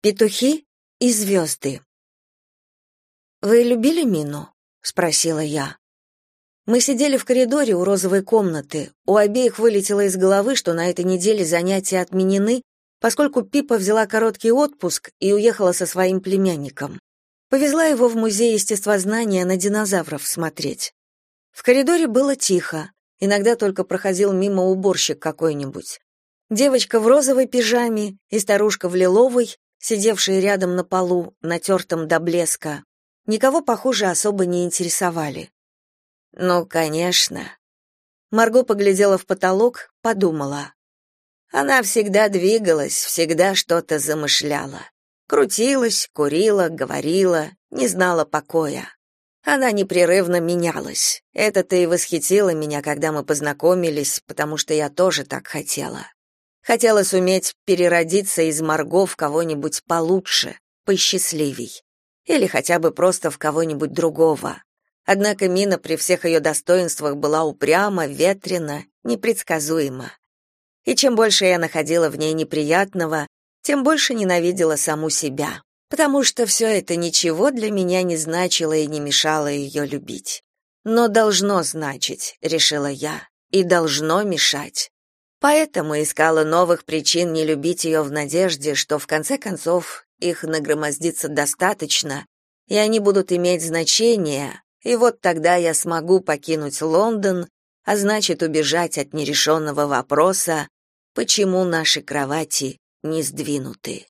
Петухи и звезды. Вы любили Мину? спросила я. Мы сидели в коридоре у розовой комнаты. У обеих вылетело из головы, что на этой неделе занятия отменены, поскольку Пипа взяла короткий отпуск и уехала со своим племянником. Повезла его в музей естествознания на динозавров смотреть. В коридоре было тихо, иногда только проходил мимо уборщик какой-нибудь. Девочка в розовой пижаме и старушка в лиловой, сидевшие рядом на полу, натертом до блеска, никого, похоже, особо не интересовали. «Ну, конечно». Марго поглядела в потолок, подумала. Она всегда двигалась, всегда что-то замышляла. Крутилась, курила, говорила, не знала покоя. Она непрерывно менялась. Это-то и восхитило меня, когда мы познакомились, потому что я тоже так хотела. Хотела суметь переродиться из Марго в кого-нибудь получше, посчастливей. Или хотя бы просто в кого-нибудь другого. Однако Мина при всех ее достоинствах была упряма, ветрена, непредсказуема. И чем больше я находила в ней неприятного, тем больше ненавидела саму себя, потому что все это ничего для меня не значило и не мешало ее любить. Но должно значить, решила я, и должно мешать. Поэтому искала новых причин не любить ее в надежде, что в конце концов их нагромоздится достаточно, и они будут иметь значение, и вот тогда я смогу покинуть Лондон, а значит убежать от нерешенного вопроса, почему наши кровати не сдвинуты.